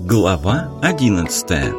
Глава 11.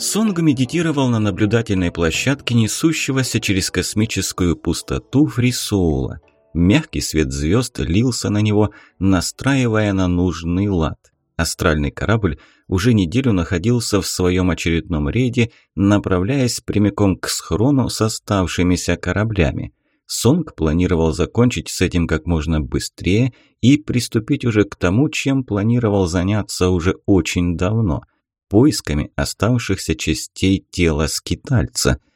Сонг медитировал на наблюдательной площадке, несущегося через космическую пустоту Фрисоула. Мягкий свет звезд лился на него, настраивая на нужный лад. Астральный корабль уже неделю находился в своем очередном рейде, направляясь прямиком к схрону с оставшимися кораблями. Сонг планировал закончить с этим как можно быстрее и приступить уже к тому, чем планировал заняться уже очень давно – поисками оставшихся частей тела скитальца –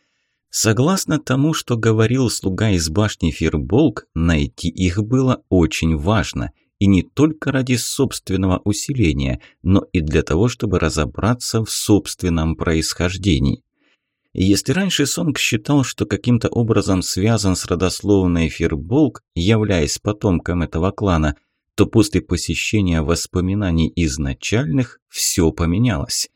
Согласно тому, что говорил слуга из башни Фирболк, найти их было очень важно, и не только ради собственного усиления, но и для того, чтобы разобраться в собственном происхождении. Если раньше Сонг считал, что каким-то образом связан с родословной Фирболк, являясь потомком этого клана, то после посещения воспоминаний изначальных все поменялось.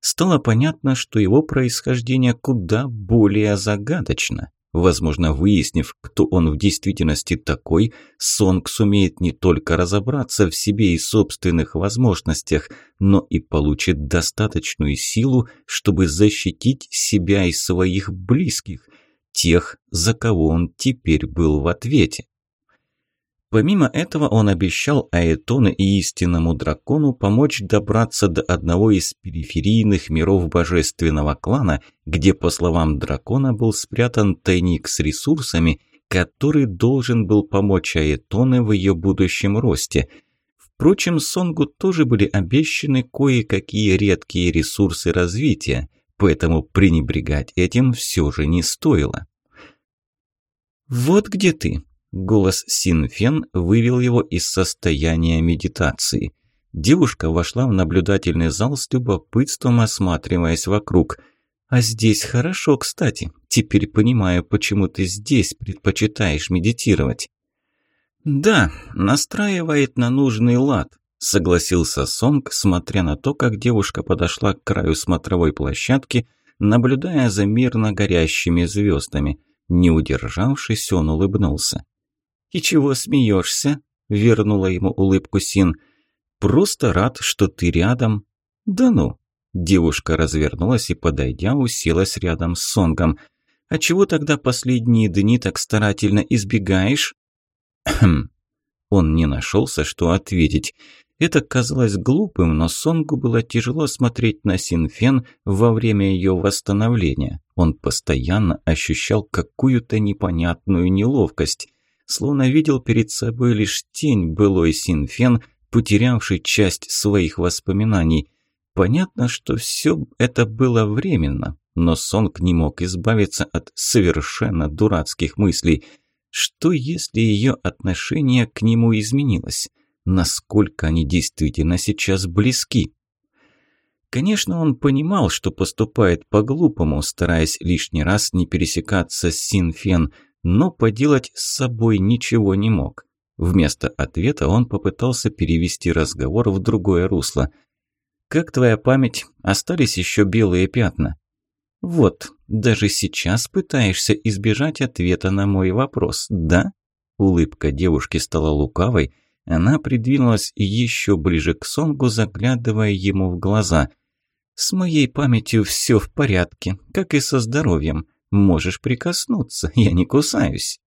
Стало понятно, что его происхождение куда более загадочно. Возможно, выяснив, кто он в действительности такой, Сонг сумеет не только разобраться в себе и собственных возможностях, но и получит достаточную силу, чтобы защитить себя и своих близких, тех, за кого он теперь был в ответе. Помимо этого он обещал Аэтону и истинному дракону помочь добраться до одного из периферийных миров божественного клана, где, по словам дракона, был спрятан тайник с ресурсами, который должен был помочь Аэтоне в ее будущем росте. Впрочем, Сонгу тоже были обещаны кое-какие редкие ресурсы развития, поэтому пренебрегать этим все же не стоило. «Вот где ты», Голос Синфен вывел его из состояния медитации. Девушка вошла в наблюдательный зал с любопытством, осматриваясь вокруг. «А здесь хорошо, кстати. Теперь понимаю, почему ты здесь предпочитаешь медитировать». «Да, настраивает на нужный лад», – согласился Сонг, смотря на то, как девушка подошла к краю смотровой площадки, наблюдая за мирно горящими звездами. Не удержавшись, он улыбнулся. «И чего смеешься?» – вернула ему улыбку Син. «Просто рад, что ты рядом». «Да ну!» – девушка развернулась и, подойдя, уселась рядом с Сонгом. «А чего тогда последние дни так старательно избегаешь?» хм. Он не нашелся, что ответить. Это казалось глупым, но Сонгу было тяжело смотреть на Синфен во время ее восстановления. Он постоянно ощущал какую-то непонятную неловкость словно видел перед собой лишь тень былой Синфен, потерявший часть своих воспоминаний. Понятно, что все это было временно, но Сонг не мог избавиться от совершенно дурацких мыслей. Что если ее отношение к нему изменилось? Насколько они действительно сейчас близки? Конечно, он понимал, что поступает по-глупому, стараясь лишний раз не пересекаться с Синфен – но поделать с собой ничего не мог. Вместо ответа он попытался перевести разговор в другое русло. «Как твоя память? Остались еще белые пятна». «Вот, даже сейчас пытаешься избежать ответа на мой вопрос, да?» Улыбка девушки стала лукавой, она придвинулась еще ближе к Сонгу, заглядывая ему в глаза. «С моей памятью все в порядке, как и со здоровьем можешь прикоснуться, я не кусаюсь».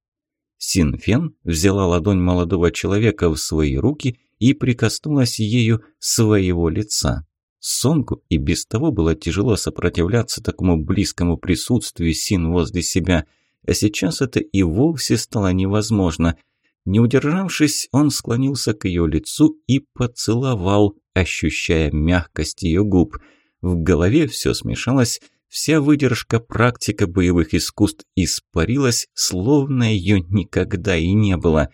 Синфен взяла ладонь молодого человека в свои руки и прикоснулась ею своего лица. Сонгу и без того было тяжело сопротивляться такому близкому присутствию Син возле себя, а сейчас это и вовсе стало невозможно. Не удержавшись, он склонился к ее лицу и поцеловал, ощущая мягкость ее губ. В голове все смешалось, Вся выдержка практика боевых искусств испарилась, словно ее никогда и не было.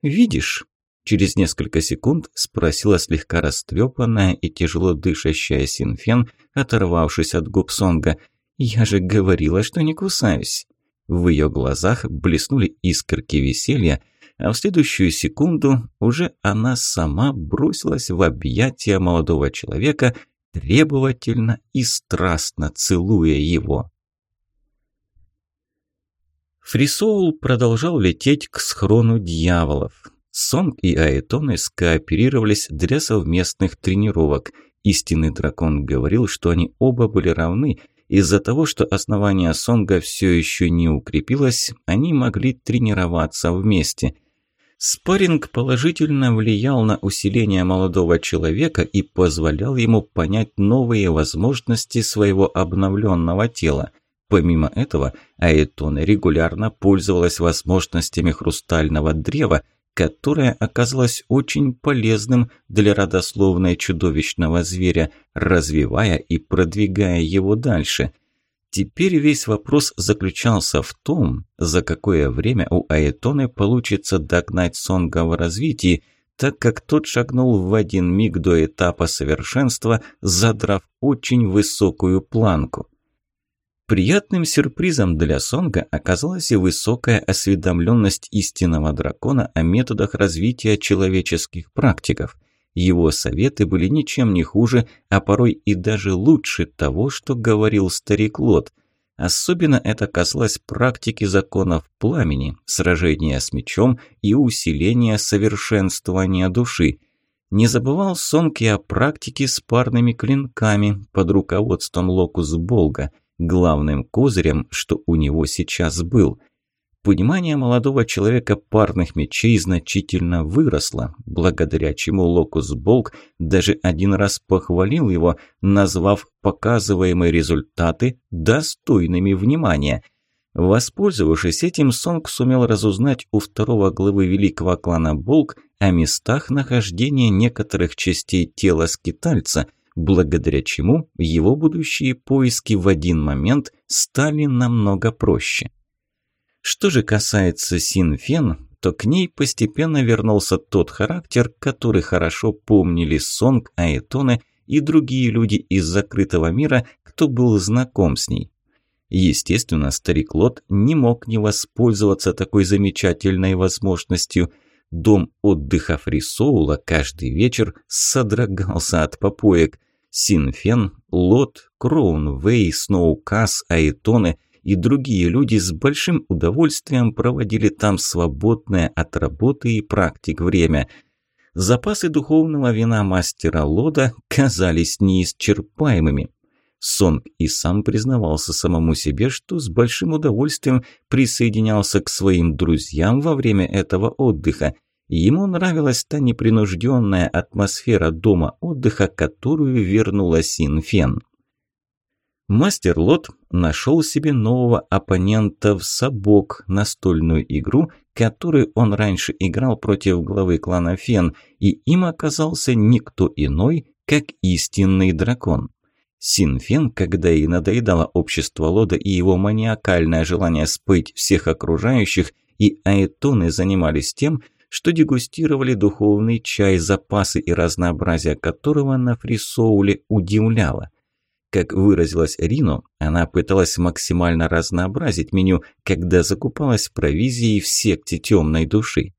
«Видишь?» – через несколько секунд спросила слегка растрепанная и тяжело дышащая Синфен, оторвавшись от губ Сонга. «Я же говорила, что не кусаюсь». В ее глазах блеснули искорки веселья, а в следующую секунду уже она сама бросилась в объятия молодого человека – требовательно и страстно целуя его. Фрисоул продолжал лететь к схрону дьяволов. Сонг и Аэтоны скооперировались для совместных тренировок. Истинный дракон говорил, что они оба были равны. Из-за того, что основание Сонга все еще не укрепилось, они могли тренироваться вместе. Спарринг положительно влиял на усиление молодого человека и позволял ему понять новые возможности своего обновленного тела. Помимо этого, Аэтон регулярно пользовалась возможностями хрустального древа, которое оказалось очень полезным для родословной чудовищного зверя, развивая и продвигая его дальше – Теперь весь вопрос заключался в том, за какое время у Аэтоны получится догнать Сонга в развитии, так как тот шагнул в один миг до этапа совершенства, задрав очень высокую планку. Приятным сюрпризом для Сонга оказалась и высокая осведомленность истинного дракона о методах развития человеческих практиков – его советы были ничем не хуже, а порой и даже лучше того, что говорил старик Лот. Особенно это касалось практики законов пламени, сражения с мечом и усиления совершенствования души. Не забывал Сонки о практике с парными клинками под руководством Локус Болга, главным козырем, что у него сейчас был – Понимание молодого человека парных мечей значительно выросло, благодаря чему Локус Болк даже один раз похвалил его, назвав показываемые результаты достойными внимания. Воспользовавшись этим, Сонг сумел разузнать у второго главы великого клана Болк о местах нахождения некоторых частей тела скитальца, благодаря чему его будущие поиски в один момент стали намного проще. Что же касается Синфен, то к ней постепенно вернулся тот характер, который хорошо помнили Сонг, Аэтоны и другие люди из закрытого мира, кто был знаком с ней. Естественно, старик Лот не мог не воспользоваться такой замечательной возможностью. Дом отдыха Фрисоула каждый вечер содрогался от попоек. Синфен, Лот, Кроун, Кроунвей, Сноукас, Аэтоны – и другие люди с большим удовольствием проводили там свободное от работы и практик время. Запасы духовного вина мастера Лода казались неисчерпаемыми. Сонг и сам признавался самому себе, что с большим удовольствием присоединялся к своим друзьям во время этого отдыха. Ему нравилась та непринужденная атмосфера дома отдыха, которую вернула Син Фен. Мастер Лот нашел себе нового оппонента в Сабок, настольную игру, которую он раньше играл против главы клана Фен, и им оказался никто иной, как истинный дракон. Син Фен. когда ей надоедало общество Лода и его маниакальное желание спыть всех окружающих, и аэтоны занимались тем, что дегустировали духовный чай, запасы и разнообразие которого на фрисоуле удивляло. Как выразилась Рино, она пыталась максимально разнообразить меню, когда закупалась провизией в секте темной души.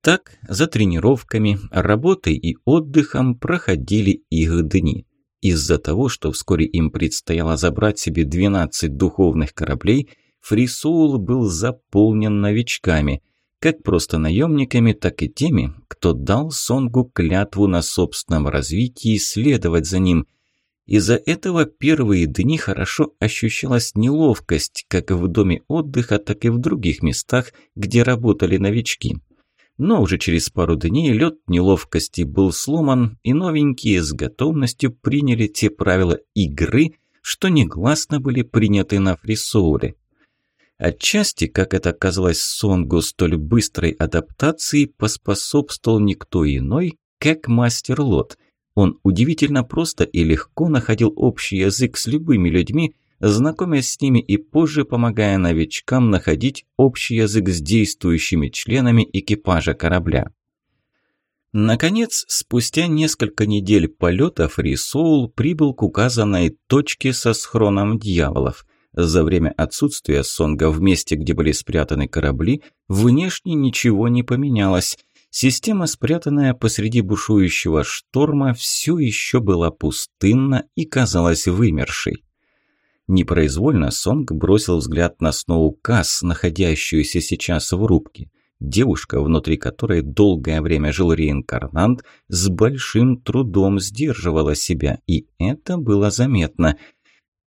Так, за тренировками, работой и отдыхом проходили их дни. Из-за того, что вскоре им предстояло забрать себе 12 духовных кораблей, Фрисоул был заполнен новичками, как просто наемниками, так и теми, кто дал Сонгу клятву на собственном развитии следовать за ним – из-за этого первые дни хорошо ощущалась неловкость как в доме отдыха, так и в других местах, где работали новички. Но уже через пару дней лед неловкости был сломан, и новенькие с готовностью приняли те правила игры, что негласно были приняты на фрисоуле. Отчасти, как это казалось Сонгу, столь быстрой адаптации поспособствовал никто иной, как мастер Лот – он удивительно просто и легко находил общий язык с любыми людьми, знакомясь с ними и позже помогая новичкам находить общий язык с действующими членами экипажа корабля. Наконец, спустя несколько недель полетов Рисоул прибыл к указанной точке со схроном дьяволов. За время отсутствия Сонга в месте, где были спрятаны корабли, внешне ничего не поменялось, Система, спрятанная посреди бушующего шторма, все еще была пустынна и казалась вымершей. Непроизвольно Сонг бросил взгляд на Сноу Сноукас, находящуюся сейчас в рубке. Девушка, внутри которой долгое время жил реинкарнант, с большим трудом сдерживала себя, и это было заметно –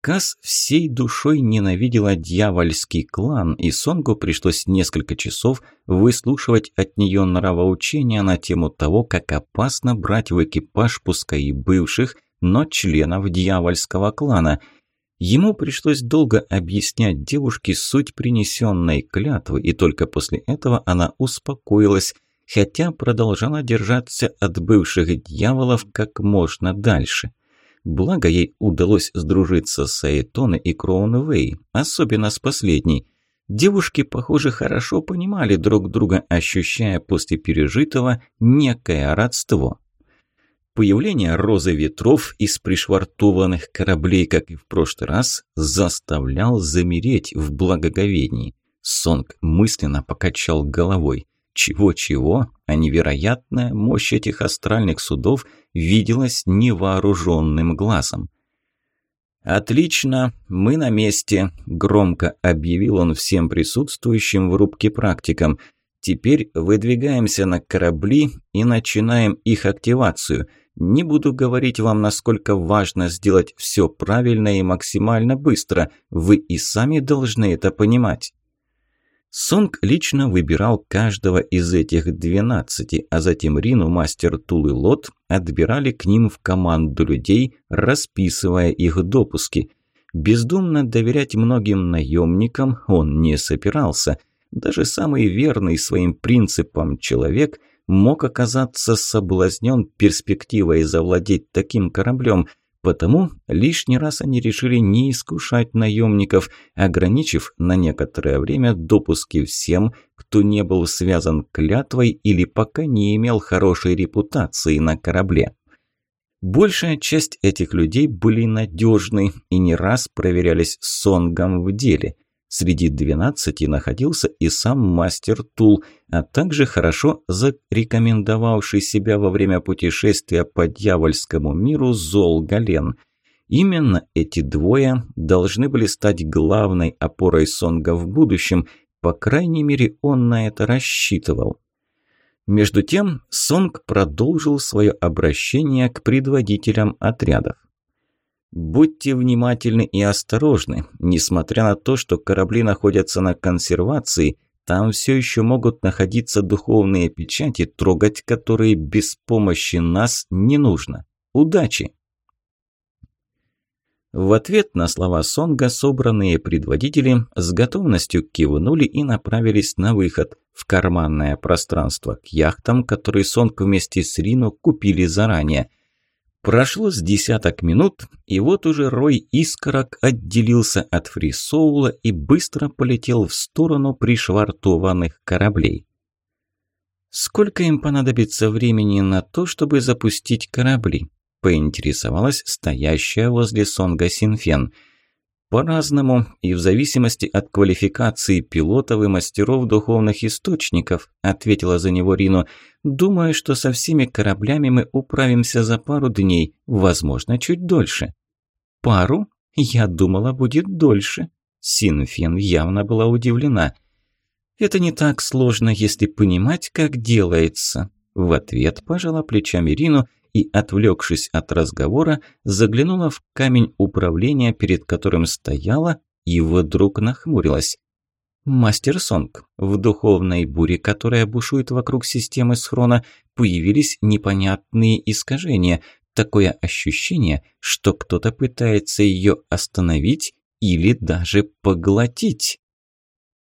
Касс всей душой ненавидела дьявольский клан, и Сонгу пришлось несколько часов выслушивать от нее нравоучения на тему того, как опасно брать в экипаж пускай и бывших, но членов дьявольского клана. Ему пришлось долго объяснять девушке суть принесенной клятвы, и только после этого она успокоилась, хотя продолжала держаться от бывших дьяволов как можно дальше. Благо ей удалось сдружиться с Айтоной и Кроунвей, особенно с последней. Девушки, похоже, хорошо понимали друг друга, ощущая после пережитого некое родство. Появление розы ветров из пришвартованных кораблей, как и в прошлый раз, заставлял замереть в благоговении. Сонг мысленно покачал головой. Чего-чего, а невероятная мощь этих астральных судов виделась невооруженным глазом. «Отлично, мы на месте», – громко объявил он всем присутствующим в рубке практикам. «Теперь выдвигаемся на корабли и начинаем их активацию. Не буду говорить вам, насколько важно сделать все правильно и максимально быстро. Вы и сами должны это понимать». Сонг лично выбирал каждого из этих 12, а затем Рину, мастер Тул и Лот отбирали к ним в команду людей, расписывая их допуски. Бездумно доверять многим наемникам он не собирался. Даже самый верный своим принципам человек мог оказаться соблазнен перспективой завладеть таким кораблем – Потому лишний раз они решили не искушать наемников, ограничив на некоторое время допуски всем, кто не был связан клятвой или пока не имел хорошей репутации на корабле. Большая часть этих людей были надежны и не раз проверялись сонгом в деле. Среди двенадцати находился и сам мастер Тул, а также хорошо зарекомендовавший себя во время путешествия по дьявольскому миру Зол Гален. Именно эти двое должны были стать главной опорой Сонга в будущем, по крайней мере он на это рассчитывал. Между тем Сонг продолжил свое обращение к предводителям отрядов. Будьте внимательны и осторожны. Несмотря на то, что корабли находятся на консервации, там все еще могут находиться духовные печати, трогать которые без помощи нас не нужно. Удачи! В ответ на слова Сонга собранные предводители с готовностью кивнули и направились на выход в карманное пространство к яхтам, которые Сонг вместе с Рино купили заранее – Прошло с десяток минут, и вот уже рой искорок отделился от фрисоула и быстро полетел в сторону пришвартованных кораблей. «Сколько им понадобится времени на то, чтобы запустить корабли?» – поинтересовалась стоящая возле Сонга Синфен – по-разному и в зависимости от квалификации пилотов и мастеров духовных источников, ответила за него Рино. Думаю, что со всеми кораблями мы управимся за пару дней, возможно, чуть дольше. Пару? Я думала, будет дольше. Синфин явно была удивлена. Это не так сложно, если понимать, как делается. В ответ пожала плечами Рино и, отвлекшись от разговора, заглянула в камень управления, перед которым стояла, и вдруг нахмурилась. Мастер Сонг, в духовной буре, которая бушует вокруг системы схрона, появились непонятные искажения, такое ощущение, что кто-то пытается ее остановить или даже поглотить.